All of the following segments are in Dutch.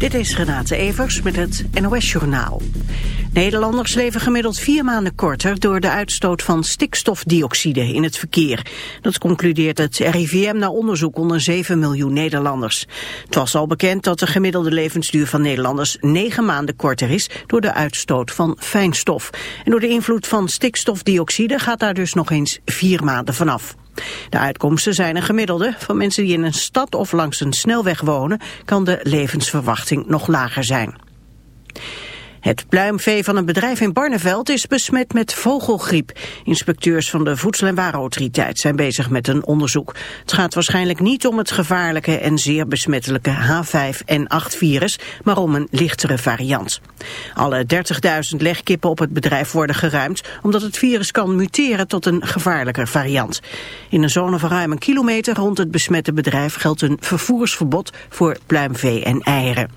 Dit is Renate Evers met het NOS Journaal. Nederlanders leven gemiddeld vier maanden korter door de uitstoot van stikstofdioxide in het verkeer. Dat concludeert het RIVM na onderzoek onder 7 miljoen Nederlanders. Het was al bekend dat de gemiddelde levensduur van Nederlanders negen maanden korter is door de uitstoot van fijnstof. En door de invloed van stikstofdioxide gaat daar dus nog eens vier maanden vanaf. De uitkomsten zijn een gemiddelde. Van mensen die in een stad of langs een snelweg wonen... kan de levensverwachting nog lager zijn. Het pluimvee van een bedrijf in Barneveld is besmet met vogelgriep. Inspecteurs van de Voedsel- en Warenautoriteit zijn bezig met een onderzoek. Het gaat waarschijnlijk niet om het gevaarlijke en zeer besmettelijke H5N8-virus, maar om een lichtere variant. Alle 30.000 legkippen op het bedrijf worden geruimd, omdat het virus kan muteren tot een gevaarlijker variant. In een zone van ruim een kilometer rond het besmette bedrijf geldt een vervoersverbod voor pluimvee en eieren.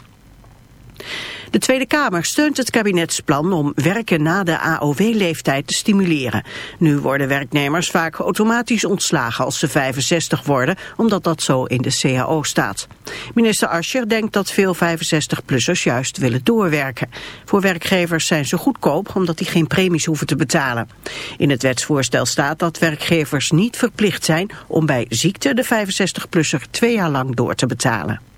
De Tweede Kamer steunt het kabinetsplan om werken na de AOW-leeftijd te stimuleren. Nu worden werknemers vaak automatisch ontslagen als ze 65 worden, omdat dat zo in de CAO staat. Minister Ascher denkt dat veel 65-plussers juist willen doorwerken. Voor werkgevers zijn ze goedkoop, omdat die geen premies hoeven te betalen. In het wetsvoorstel staat dat werkgevers niet verplicht zijn om bij ziekte de 65-plusser twee jaar lang door te betalen.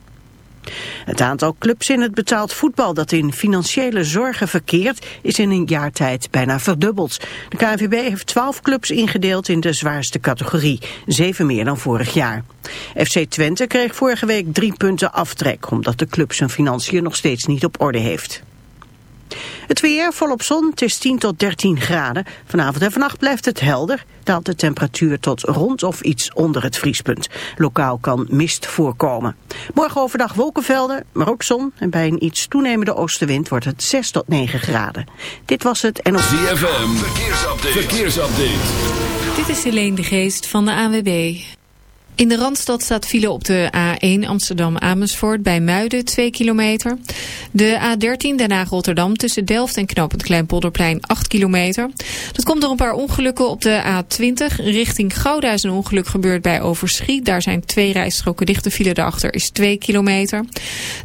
Het aantal clubs in het betaald voetbal dat in financiële zorgen verkeert is in een jaar tijd bijna verdubbeld. De KNVB heeft 12 clubs ingedeeld in de zwaarste categorie, zeven meer dan vorig jaar. FC Twente kreeg vorige week drie punten aftrek omdat de club zijn financiën nog steeds niet op orde heeft. Het weer volop zon, het is 10 tot 13 graden. Vanavond en vannacht blijft het helder. Daalt de temperatuur tot rond of iets onder het vriespunt. Lokaal kan mist voorkomen. Morgen overdag wolkenvelden, maar ook zon. En bij een iets toenemende oostenwind wordt het 6 tot 9 graden. Dit was het en op... ZFM, verkeersupdate. verkeersupdate. Dit is Helene de Geest van de AWB. In de Randstad staat file op de A1 Amsterdam-Amersfoort bij Muiden 2 kilometer. De A13 Den Haag-Rotterdam tussen Delft en Knopend Kleinpolderplein 8 kilometer. Dat komt door een paar ongelukken op de A20. Richting Gouda is een ongeluk gebeurd bij Overschiet. Daar zijn twee rijstroken dicht. De file daarachter is 2 kilometer.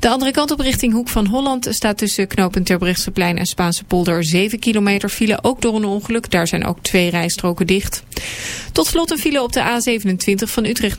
De andere kant op richting Hoek van Holland staat tussen Knopend Terbrechtseplein en Spaanse polder 7 kilometer file. Ook door een ongeluk. Daar zijn ook twee rijstroken dicht. Tot slot een file op de A27 van Utrecht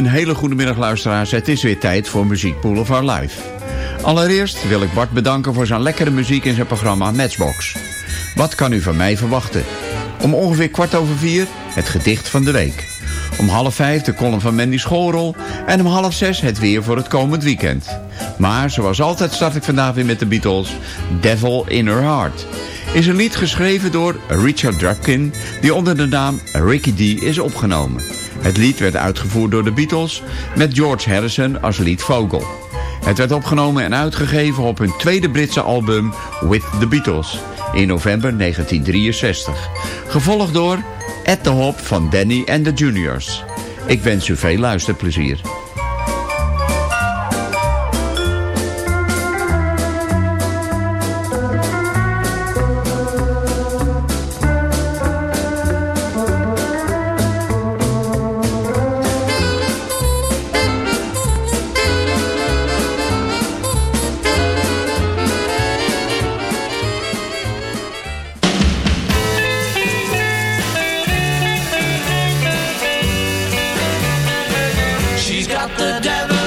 Een hele goede middag luisteraars. Het is weer tijd voor Muziek Boulevard Live. Allereerst wil ik Bart bedanken voor zijn lekkere muziek in zijn programma Matchbox. Wat kan u van mij verwachten? Om ongeveer kwart over vier het gedicht van de week. Om half vijf de column van Mandy Schoolrol. En om half zes het weer voor het komend weekend. Maar zoals altijd start ik vandaag weer met de Beatles. Devil in Her Heart. Is een lied geschreven door Richard Drapkin... die onder de naam Ricky D is opgenomen. Het lied werd uitgevoerd door de Beatles... met George Harrison als liedvogel. Het werd opgenomen en uitgegeven op hun tweede Britse album With the Beatles. in november 1963. Gevolgd door At the Hop van Danny and the Juniors. Ik wens u veel luisterplezier. Got the devil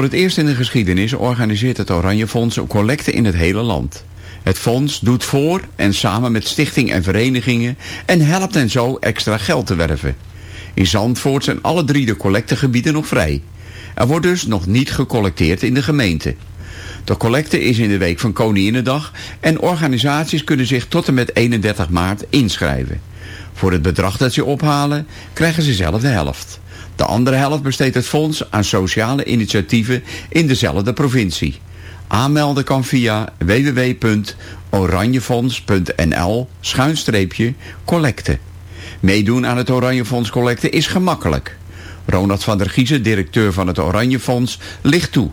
Voor het eerst in de geschiedenis organiseert het Oranje Fonds een collecte in het hele land. Het fonds doet voor en samen met stichting en verenigingen en helpt hen zo extra geld te werven. In Zandvoort zijn alle drie de collectegebieden nog vrij. Er wordt dus nog niet gecollecteerd in de gemeente. De collecte is in de week van Koninginnedag en organisaties kunnen zich tot en met 31 maart inschrijven. Voor het bedrag dat ze ophalen krijgen ze zelf de helft. De andere helft besteedt het fonds aan sociale initiatieven in dezelfde provincie. Aanmelden kan via www.oranjefonds.nl schuinstreepje collecte. Meedoen aan het Oranje Fonds collecte is gemakkelijk. Ronald van der Giezen, directeur van het Oranje Fonds, ligt toe.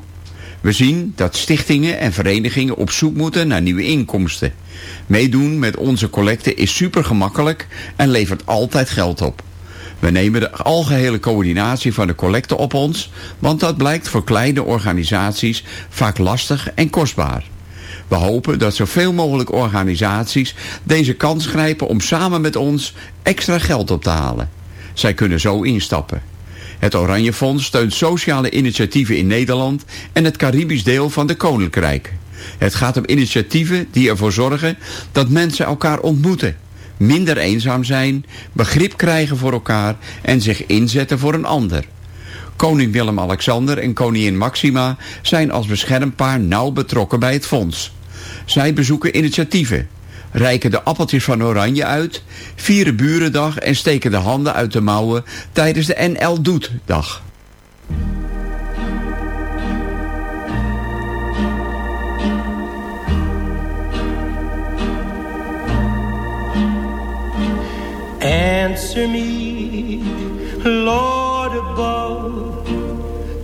We zien dat stichtingen en verenigingen op zoek moeten naar nieuwe inkomsten. Meedoen met onze collecte is super gemakkelijk en levert altijd geld op. We nemen de algehele coördinatie van de collecte op ons, want dat blijkt voor kleine organisaties vaak lastig en kostbaar. We hopen dat zoveel mogelijk organisaties deze kans grijpen om samen met ons extra geld op te halen. Zij kunnen zo instappen. Het Oranje Fonds steunt sociale initiatieven in Nederland en het Caribisch deel van de Koninkrijk. Het gaat om initiatieven die ervoor zorgen dat mensen elkaar ontmoeten, minder eenzaam zijn, begrip krijgen voor elkaar en zich inzetten voor een ander. Koning Willem-Alexander en koningin Maxima zijn als beschermpaar nauw betrokken bij het fonds. Zij bezoeken initiatieven, reiken de appeltjes van Oranje uit, vieren Burendag en steken de handen uit de mouwen tijdens de NL Doet-dag. Answer me, Lord above.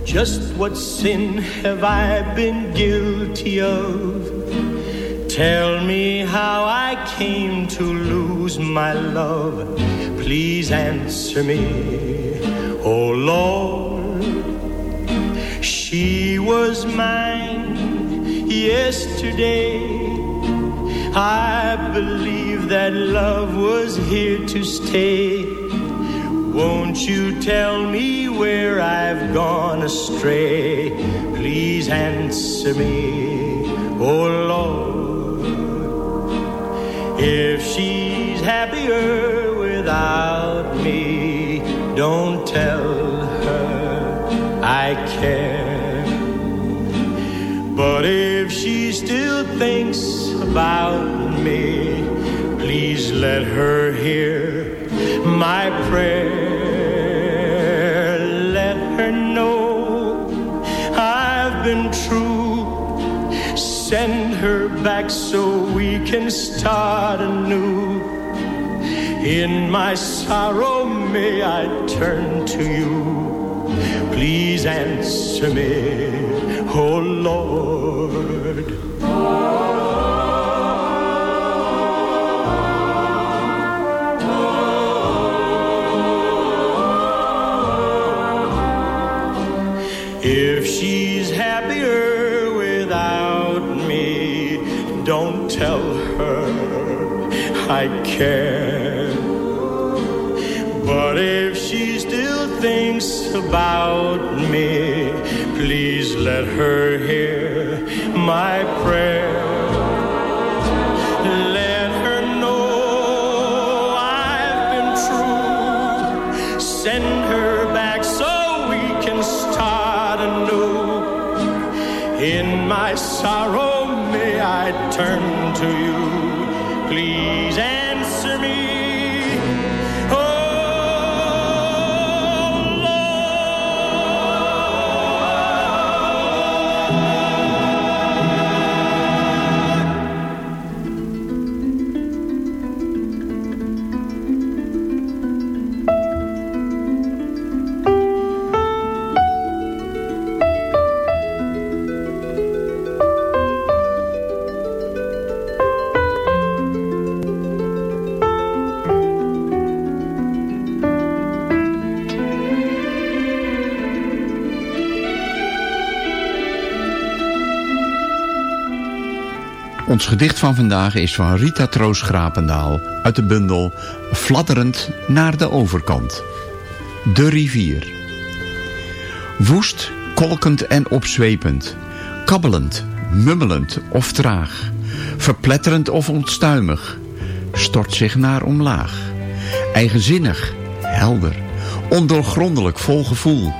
Just what sin have I been guilty of? Tell me how I came to lose my love. Please answer me, oh Lord. She was mine yesterday. I believe that love was here to stay. Won't you tell me where I've gone astray? Please answer me, oh Lord. If she's happier without me, don't tell her I care. But if she still thinks about me, please let her hear my prayer. Let her know I've been true. Send her back so we can start anew. In my sorrow, may I turn to you. Please answer me, oh Lord. If she's happier without me, don't tell her I care. But if thinks about me, please let her hear my prayer. Let her know I've been true. Send her back so we can start anew. In my sorrow, may I turn to you. Ons gedicht van vandaag is van Rita Troos Grapendaal uit de bundel Fladderend naar de overkant. De rivier. Woest kolkend en opzwepend, kabbelend, mummelend of traag, verpletterend of onstuimig, stort zich naar omlaag. Eigenzinnig, helder, ondoorgrondelijk vol gevoel,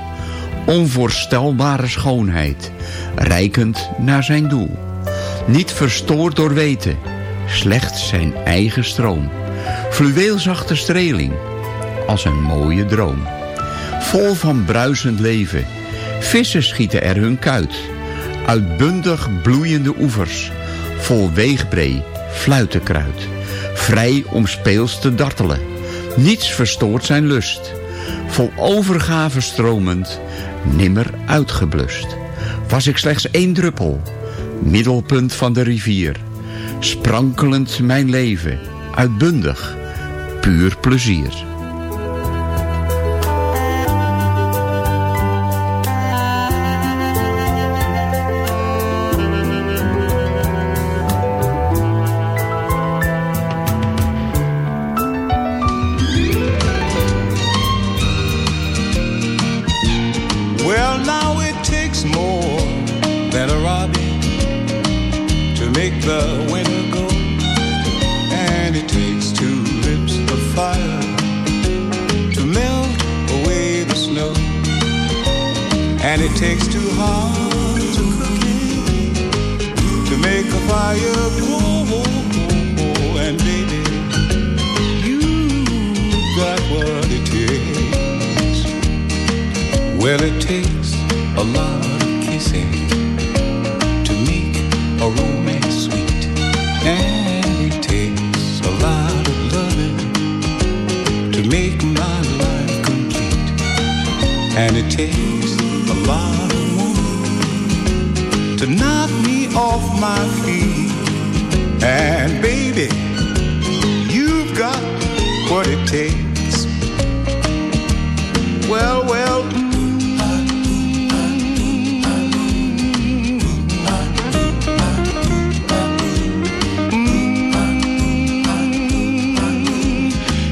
onvoorstelbare schoonheid, rijkend naar zijn doel. Niet verstoord door weten, slechts zijn eigen stroom. Fluweelzachte streling, als een mooie droom. Vol van bruisend leven, vissen schieten er hun kuit. Uitbundig bloeiende oevers, vol weegbree, fluitenkruid. Vrij om speels te dartelen, niets verstoort zijn lust. Vol overgave stromend, nimmer uitgeblust. Was ik slechts één druppel, middelpunt van de rivier. Sprankelend mijn leven, uitbundig, puur plezier. Grow. And baby, you got what it takes. Well, it takes a lot of kissing to make a romance sweet. And it takes a lot of loving to make my life complete. And it takes to knock me off my feet. And baby, you've got what it takes. Well, well,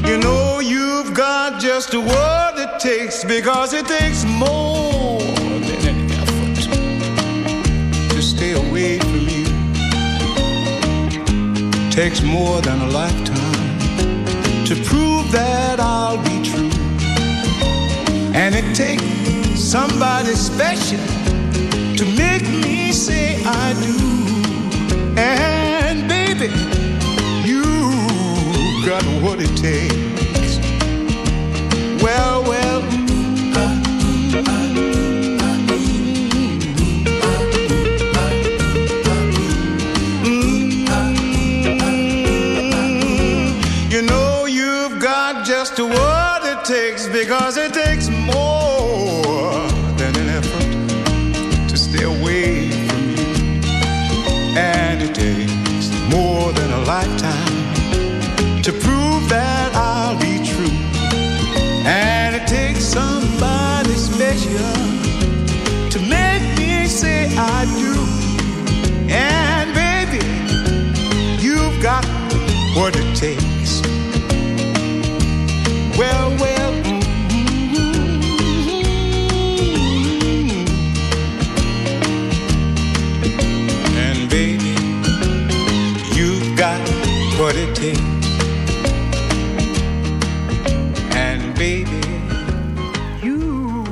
You know you've got just what it takes because it takes more Takes more than a lifetime to prove that I'll be true. And it takes somebody special to make me say I do. And baby, you got what it takes. Well, well. It takes because it takes more than an effort to stay away from you. And it takes more than a lifetime to prove that I'll be true. And it takes somebody special to make me say I do. And baby, you've got what it takes. What it takes. And baby, you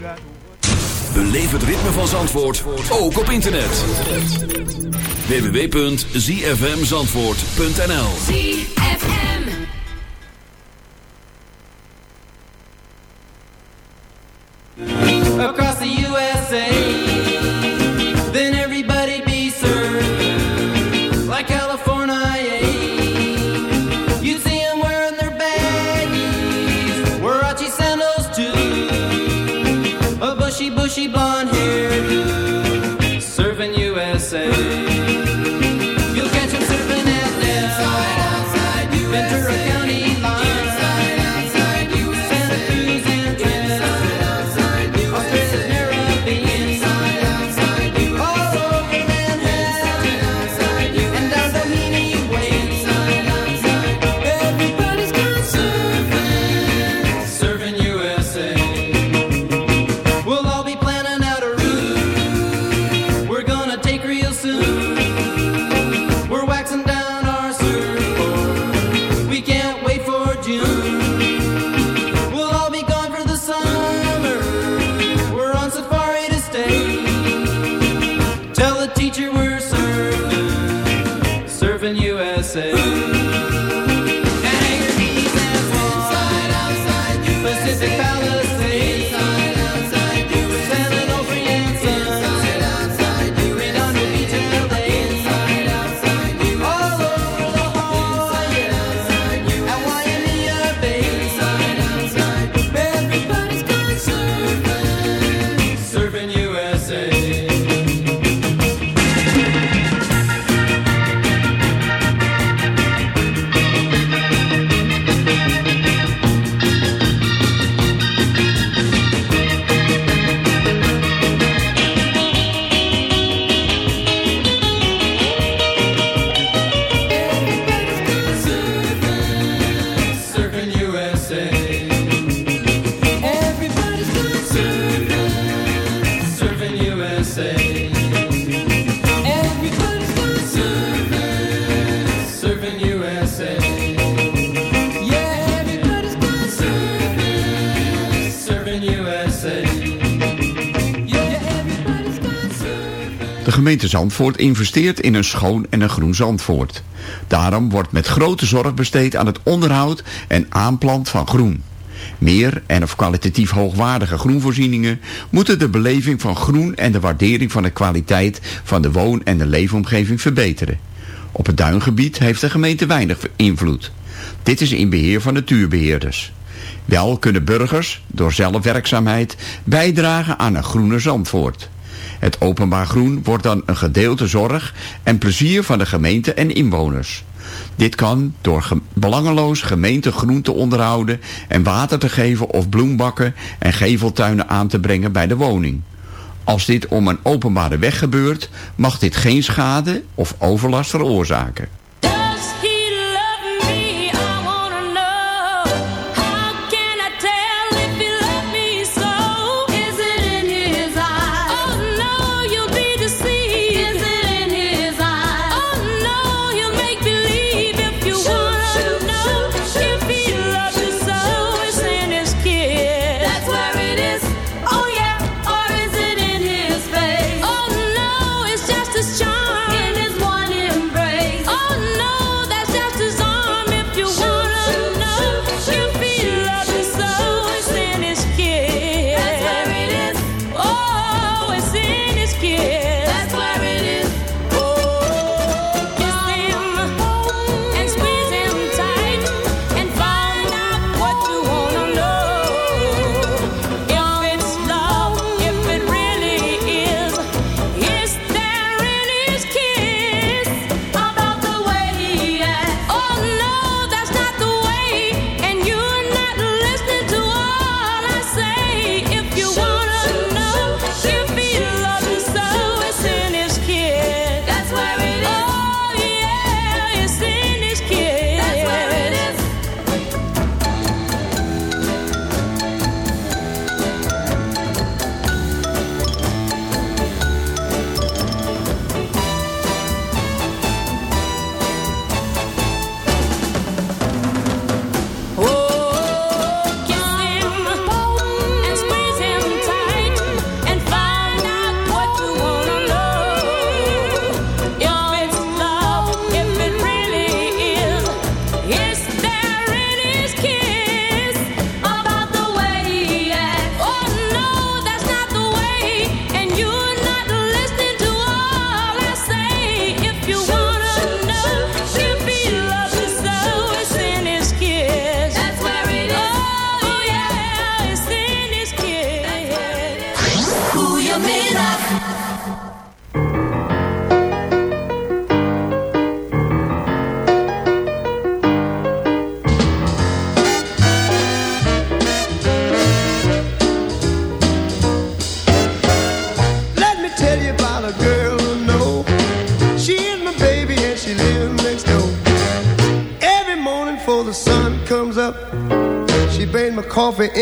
got Beleef het ritme van Zandvoort, ook op internet. www.zfmzandvoort.nl gemeente Zandvoort investeert in een schoon en een groen Zandvoort. Daarom wordt met grote zorg besteed aan het onderhoud en aanplant van groen. Meer en of kwalitatief hoogwaardige groenvoorzieningen moeten de beleving van groen en de waardering van de kwaliteit van de woon- en de leefomgeving verbeteren. Op het duingebied heeft de gemeente weinig invloed. Dit is in beheer van natuurbeheerders. Wel kunnen burgers, door zelfwerkzaamheid, bijdragen aan een groene Zandvoort. Het openbaar groen wordt dan een gedeelte zorg en plezier van de gemeente en inwoners. Dit kan door belangeloos gemeentegroen te onderhouden en water te geven of bloembakken en geveltuinen aan te brengen bij de woning. Als dit om een openbare weg gebeurt, mag dit geen schade of overlast veroorzaken.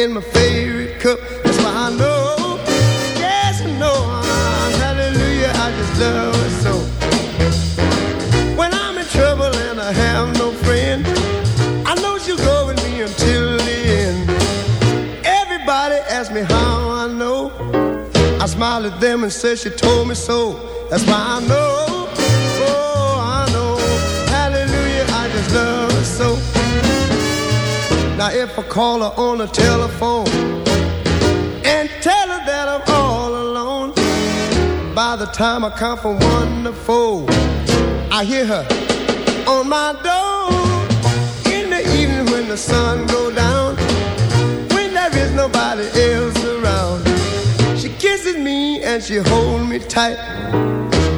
in my face. how comfort wonderful. I hear her on my door in the evening when the sun goes down. When there is nobody else around, she kisses me and she holds me tight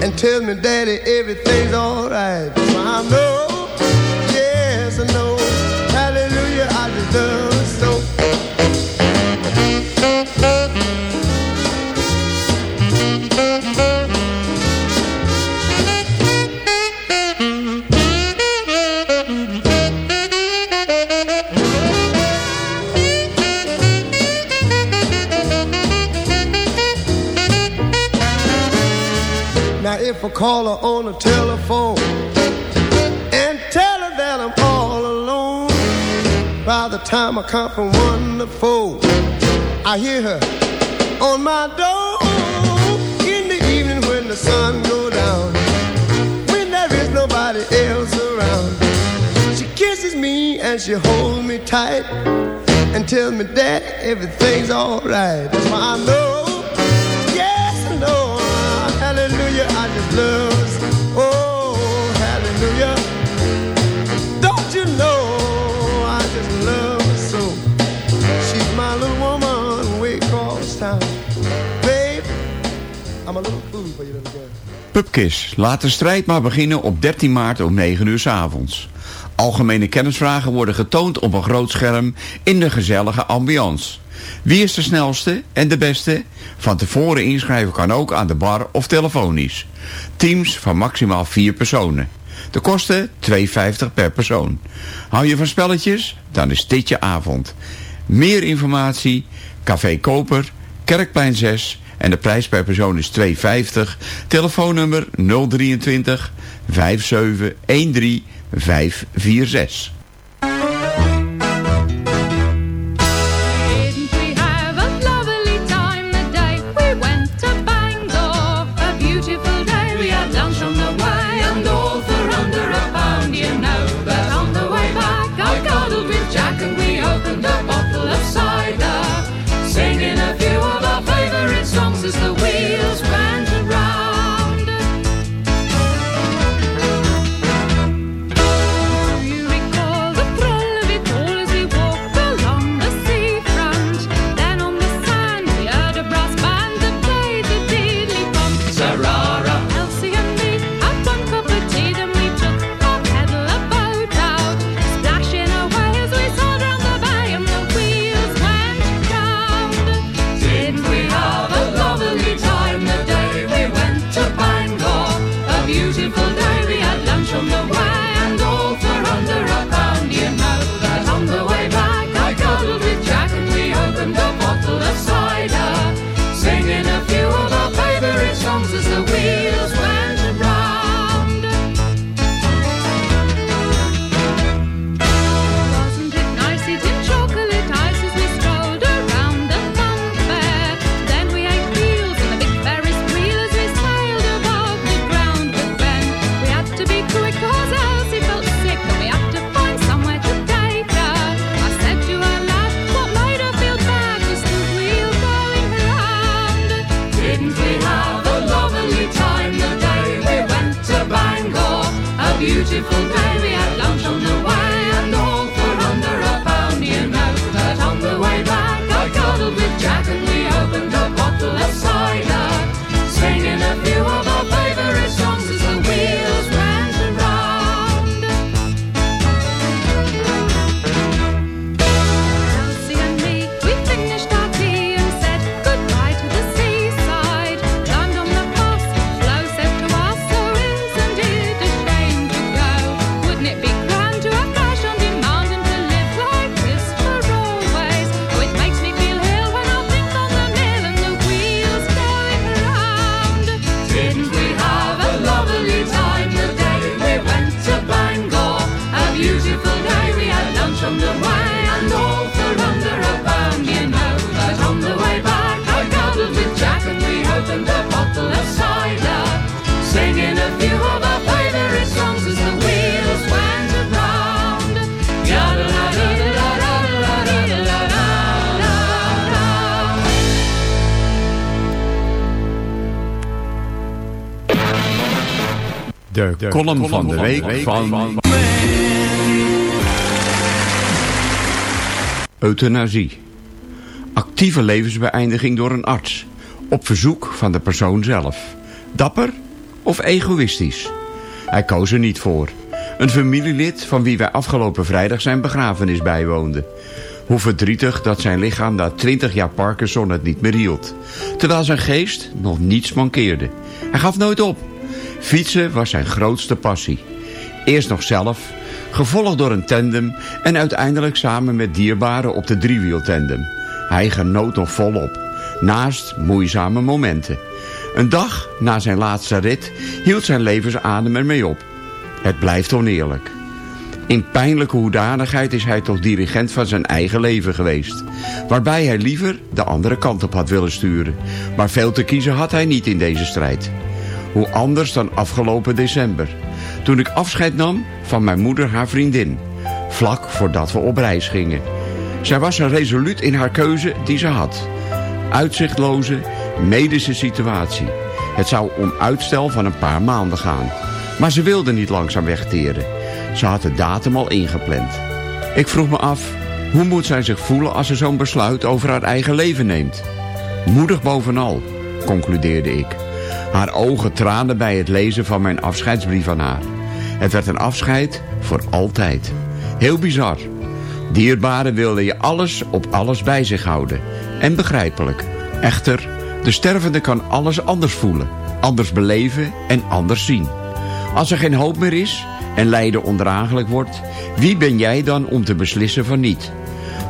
and tells me, Daddy, everything's alright. So I know, yes, I know. Hallelujah, I deserve. comes from one to four. I hear her on my door in the evening when the sun goes down. When there is nobody else around, she kisses me and she holds me tight and tells me that everything's alright. That's why I know. Pubquiz. Laat de strijd maar beginnen op 13 maart om 9 uur s avonds. Algemene kennisvragen worden getoond op een groot scherm in de gezellige ambiance. Wie is de snelste en de beste? Van tevoren inschrijven kan ook aan de bar of telefonisch. Teams van maximaal 4 personen. De kosten 2,50 per persoon. Hou je van spelletjes? Dan is dit je avond. Meer informatie, Café Koper, Kerkplein 6 en de prijs per persoon is 2,50. Telefoonnummer 023 57 13 546. Column van de week van... Euthanasie. Actieve levensbeëindiging door een arts. Op verzoek van de persoon zelf. Dapper of egoïstisch? Hij koos er niet voor. Een familielid van wie wij afgelopen vrijdag zijn begrafenis bijwoonden. Hoe verdrietig dat zijn lichaam na 20 jaar Parkinson het niet meer hield. Terwijl zijn geest nog niets mankeerde. Hij gaf nooit op. Fietsen was zijn grootste passie. Eerst nog zelf, gevolgd door een tandem... en uiteindelijk samen met dierbaren op de driewieltandem. Hij genoot nog volop, naast moeizame momenten. Een dag na zijn laatste rit hield zijn levensadem ermee op. Het blijft oneerlijk. In pijnlijke hoedanigheid is hij toch dirigent van zijn eigen leven geweest. Waarbij hij liever de andere kant op had willen sturen. Maar veel te kiezen had hij niet in deze strijd. Hoe anders dan afgelopen december. Toen ik afscheid nam van mijn moeder haar vriendin. Vlak voordat we op reis gingen. Zij was er resoluut in haar keuze die ze had. Uitzichtloze, medische situatie. Het zou om uitstel van een paar maanden gaan. Maar ze wilde niet langzaam wegteren. Ze had de datum al ingepland. Ik vroeg me af, hoe moet zij zich voelen als ze zo'n besluit over haar eigen leven neemt? Moedig bovenal, concludeerde ik. Haar ogen traanden bij het lezen van mijn afscheidsbrief aan haar. Het werd een afscheid voor altijd. Heel bizar. Dierbaren wilden je alles op alles bij zich houden. En begrijpelijk. Echter, de stervende kan alles anders voelen, anders beleven en anders zien. Als er geen hoop meer is en lijden ondraaglijk wordt, wie ben jij dan om te beslissen van niet?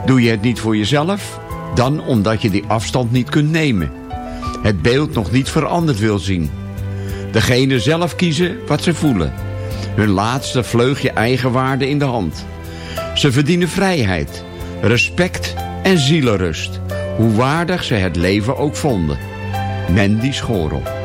Doe je het niet voor jezelf? Dan omdat je die afstand niet kunt nemen. Het beeld nog niet veranderd wil zien. Degene zelf kiezen wat ze voelen. Hun laatste vleugje eigenwaarde in de hand. Ze verdienen vrijheid, respect en zielenrust. Hoe waardig ze het leven ook vonden. Mandy Schorel.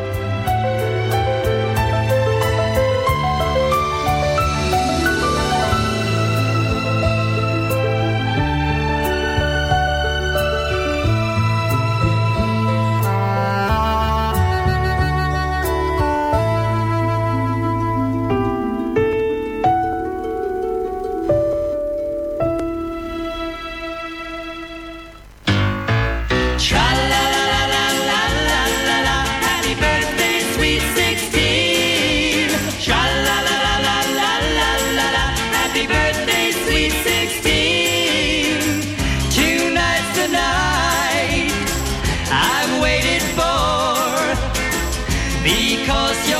Because you're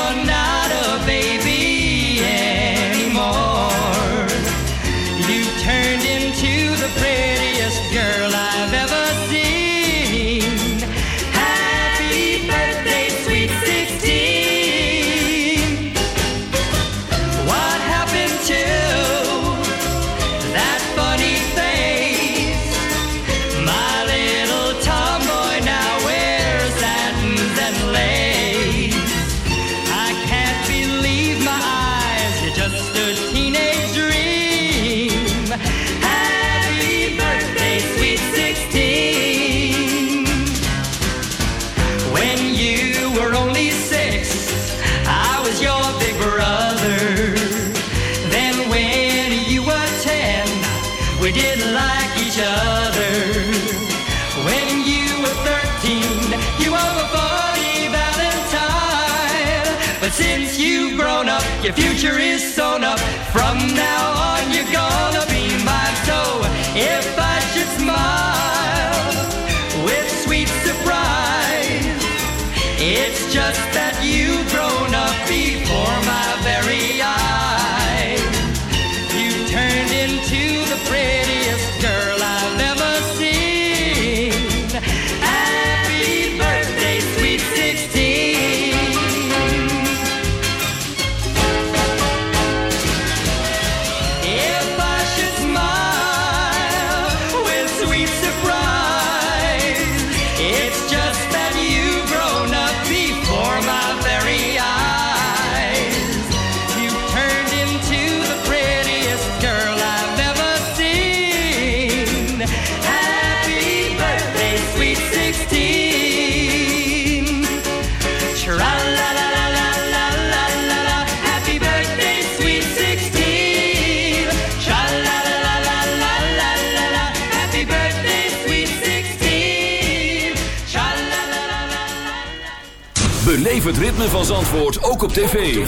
het ritme van Zandvoort ook op tv.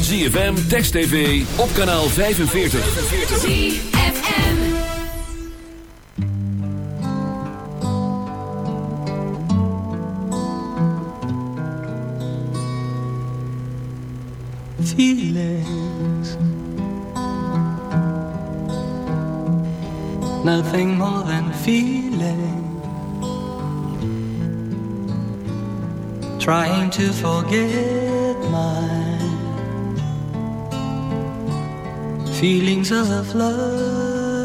ZFM, Text TV, op kanaal 45. feelings. Nothing more than feeling. Trying to forget my feelings of love.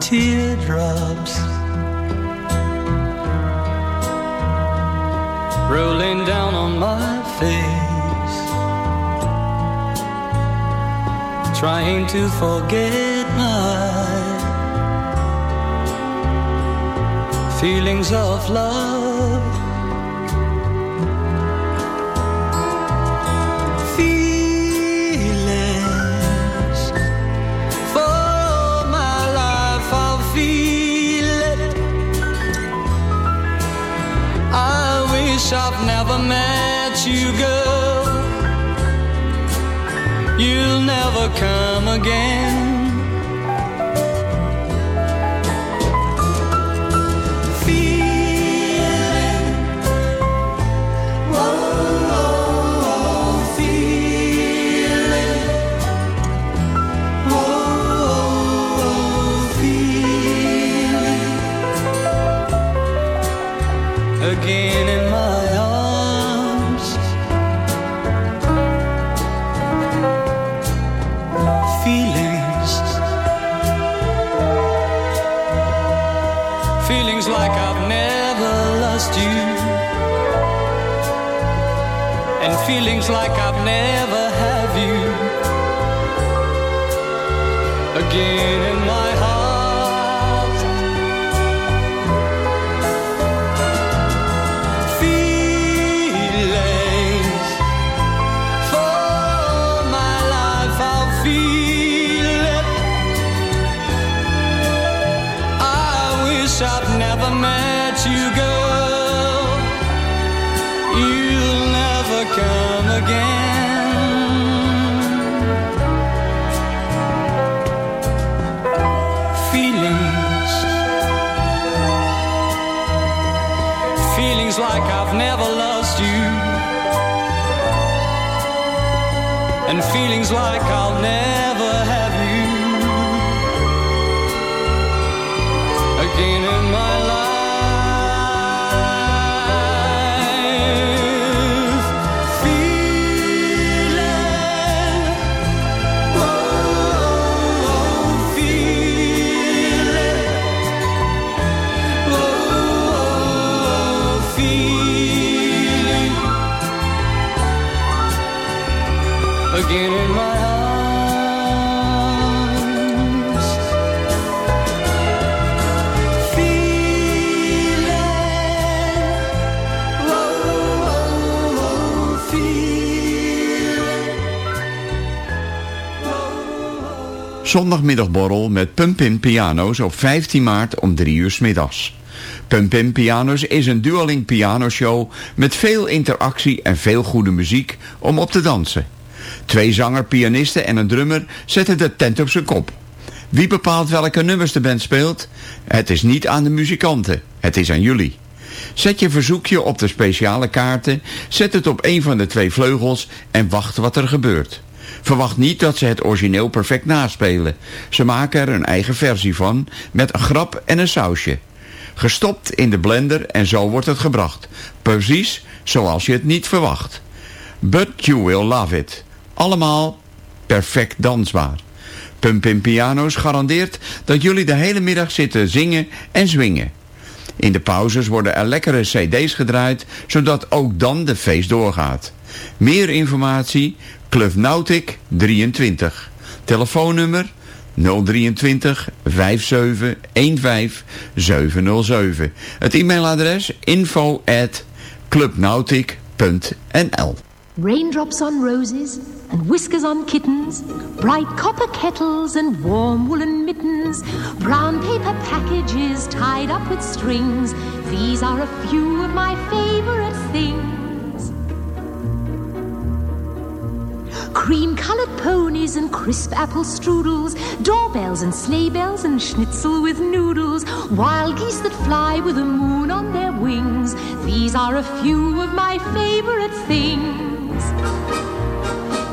Teardrops. Rolling down on my face, trying to forget my feelings of love. Feelings for all my life, I'll feel it. I wish I've never met you, girl. You'll never come again. Like in my arms. Zondagmiddagborrel met Pumpin Piano's op 15 maart om 3 uur 's middags. Pumpin Piano's is een dueling pianoshow met veel interactie en veel goede muziek om op te dansen. Twee zanger, pianisten en een drummer zetten de tent op zijn kop. Wie bepaalt welke nummers de band speelt? Het is niet aan de muzikanten, het is aan jullie. Zet je verzoekje op de speciale kaarten, zet het op een van de twee vleugels en wacht wat er gebeurt. Verwacht niet dat ze het origineel perfect naspelen. Ze maken er een eigen versie van, met een grap en een sausje. Gestopt in de blender en zo wordt het gebracht. Precies zoals je het niet verwacht. But you will love it. Allemaal perfect dansbaar. Pumpin Piano's garandeert dat jullie de hele middag zitten zingen en zwingen. In de pauzes worden er lekkere cd's gedraaid, zodat ook dan de feest doorgaat. Meer informatie, Club Nautic 23. Telefoonnummer 023 57 15 707. Het e-mailadres info at clubnautic.nl Raindrops on roses and whiskers on kittens, bright copper kettles and warm woolen mittens, brown paper packages tied up with strings. These are a few of my favorite things. Cream colored ponies and crisp apple strudels, doorbells and sleigh bells and schnitzel with noodles, wild geese that fly with the moon on their wings. These are a few of my favorite things.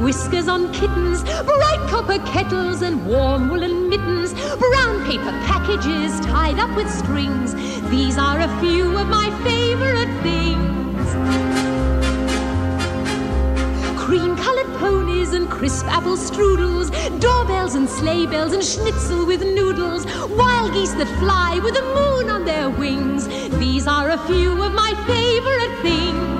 whiskers on kittens, bright copper kettles and warm woolen mittens, brown paper packages tied up with strings. These are a few of my favorite things. Cream colored ponies and crisp apple strudels, doorbells and sleigh bells and schnitzel with noodles, wild geese that fly with the moon on their wings. These are a few of my favorite things.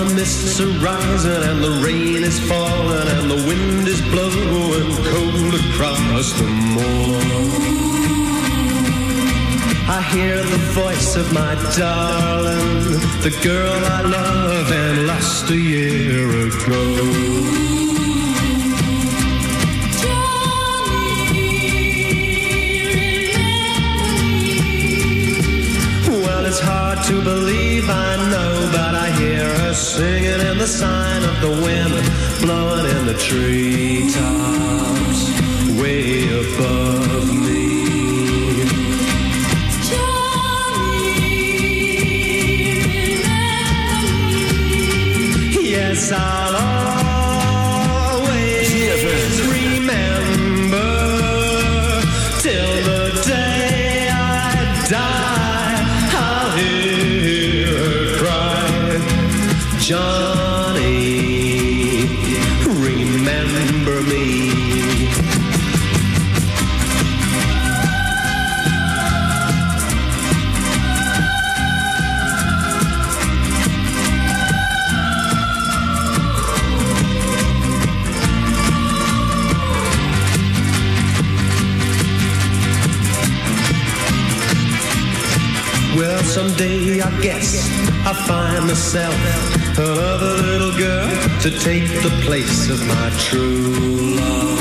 The mists are rising and the rain is falling and the wind is blowing cold across the moor. I hear the voice of my darling, the girl I love and lost a year ago. It's hard to believe, I know, but I singing in the sign of the wind, blowing in the treetops, way above me. Remember me. Well, someday I guess I'll find myself another little girl to take the place of my true love.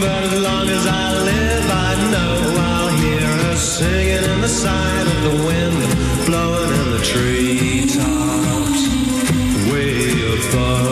But as long as I live, I know I'll hear her singing in the sign of the wind, blowing in the treetops, way above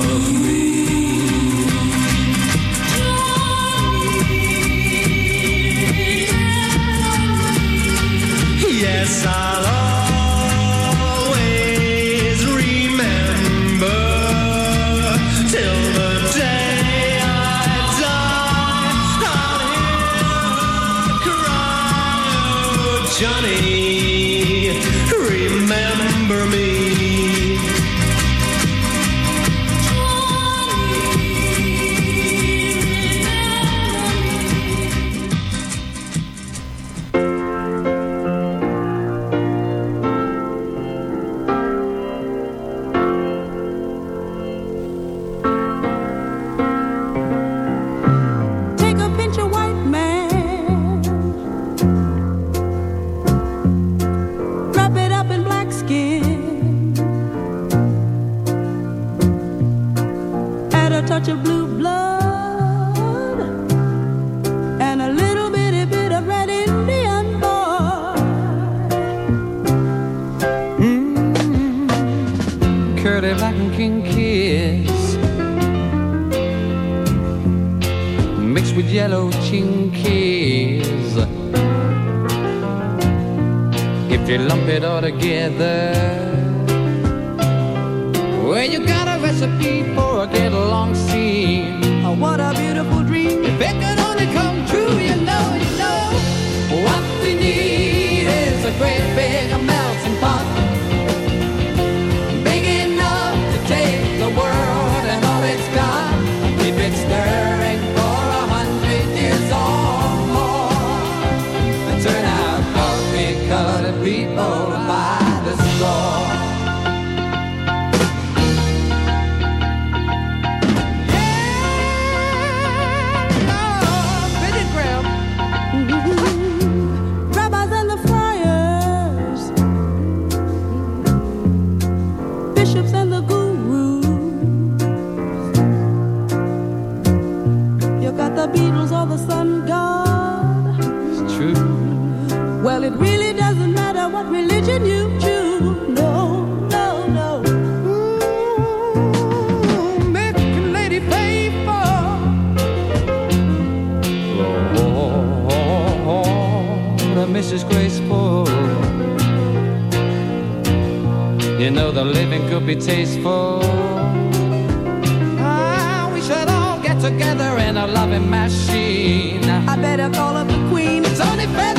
curly black and king kiss mixed with yellow chinkies. If you lump it all together, well, you got a recipe for a get along scene. Oh, what a beautiful dream! If it could only come true, you know, you know, what we need is a great big could be tasteful. Ah, we should all get together in a loving machine. I better call up the queen. It's only fair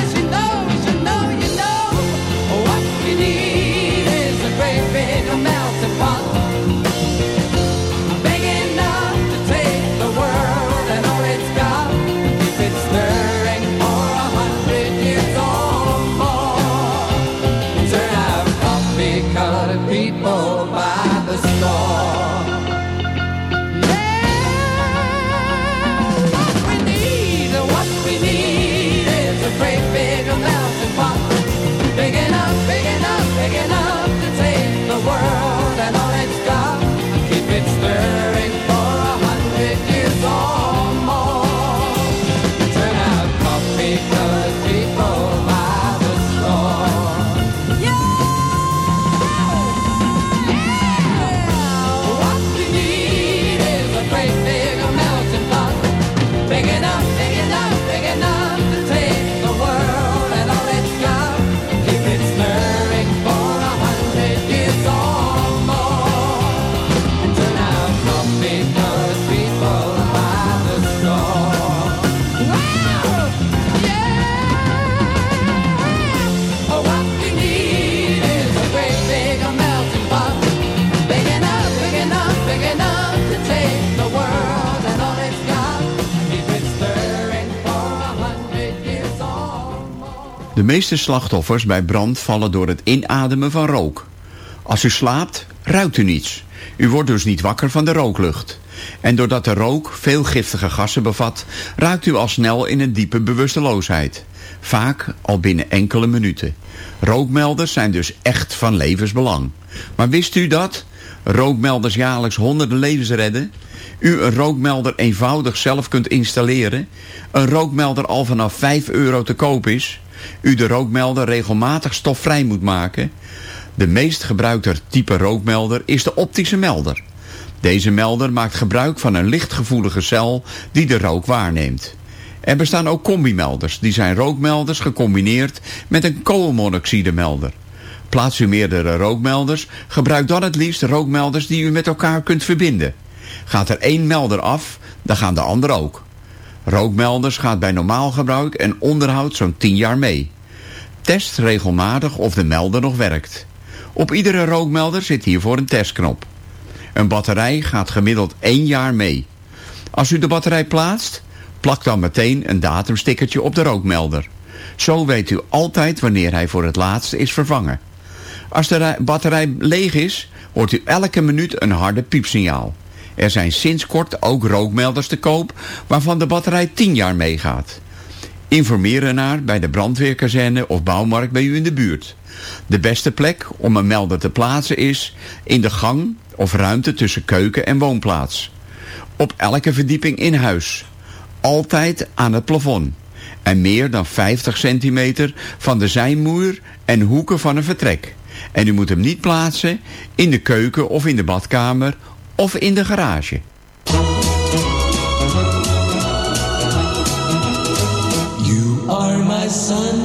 meeste slachtoffers bij brand vallen door het inademen van rook. Als u slaapt, ruikt u niets. U wordt dus niet wakker van de rooklucht. En doordat de rook veel giftige gassen bevat... raakt u al snel in een diepe bewusteloosheid. Vaak al binnen enkele minuten. Rookmelders zijn dus echt van levensbelang. Maar wist u dat? Rookmelders jaarlijks honderden levens redden? U een rookmelder eenvoudig zelf kunt installeren? Een rookmelder al vanaf 5 euro te koop is? U de rookmelder regelmatig stofvrij moet maken? De meest gebruikte type rookmelder is de optische melder. Deze melder maakt gebruik van een lichtgevoelige cel die de rook waarneemt. Er bestaan ook combimelders, die zijn rookmelders gecombineerd met een koolmonoxidemelder. Plaats u meerdere rookmelders, gebruik dan het liefst rookmelders die u met elkaar kunt verbinden. Gaat er één melder af, dan gaan de anderen ook. Rookmelders gaat bij normaal gebruik en onderhoud zo'n 10 jaar mee. Test regelmatig of de melder nog werkt. Op iedere rookmelder zit hiervoor een testknop. Een batterij gaat gemiddeld 1 jaar mee. Als u de batterij plaatst, plak dan meteen een datumstickertje op de rookmelder. Zo weet u altijd wanneer hij voor het laatst is vervangen. Als de batterij leeg is, hoort u elke minuut een harde piepsignaal. Er zijn sinds kort ook rookmelders te koop waarvan de batterij 10 jaar meegaat. Informeer ernaar bij de brandweerkazerne of bouwmarkt bij u in de buurt. De beste plek om een melder te plaatsen is in de gang of ruimte tussen keuken en woonplaats. Op elke verdieping in huis. Altijd aan het plafond. En meer dan 50 centimeter van de zijmuur en hoeken van een vertrek. En u moet hem niet plaatsen in de keuken of in de badkamer of in de garage. You are my sunshine,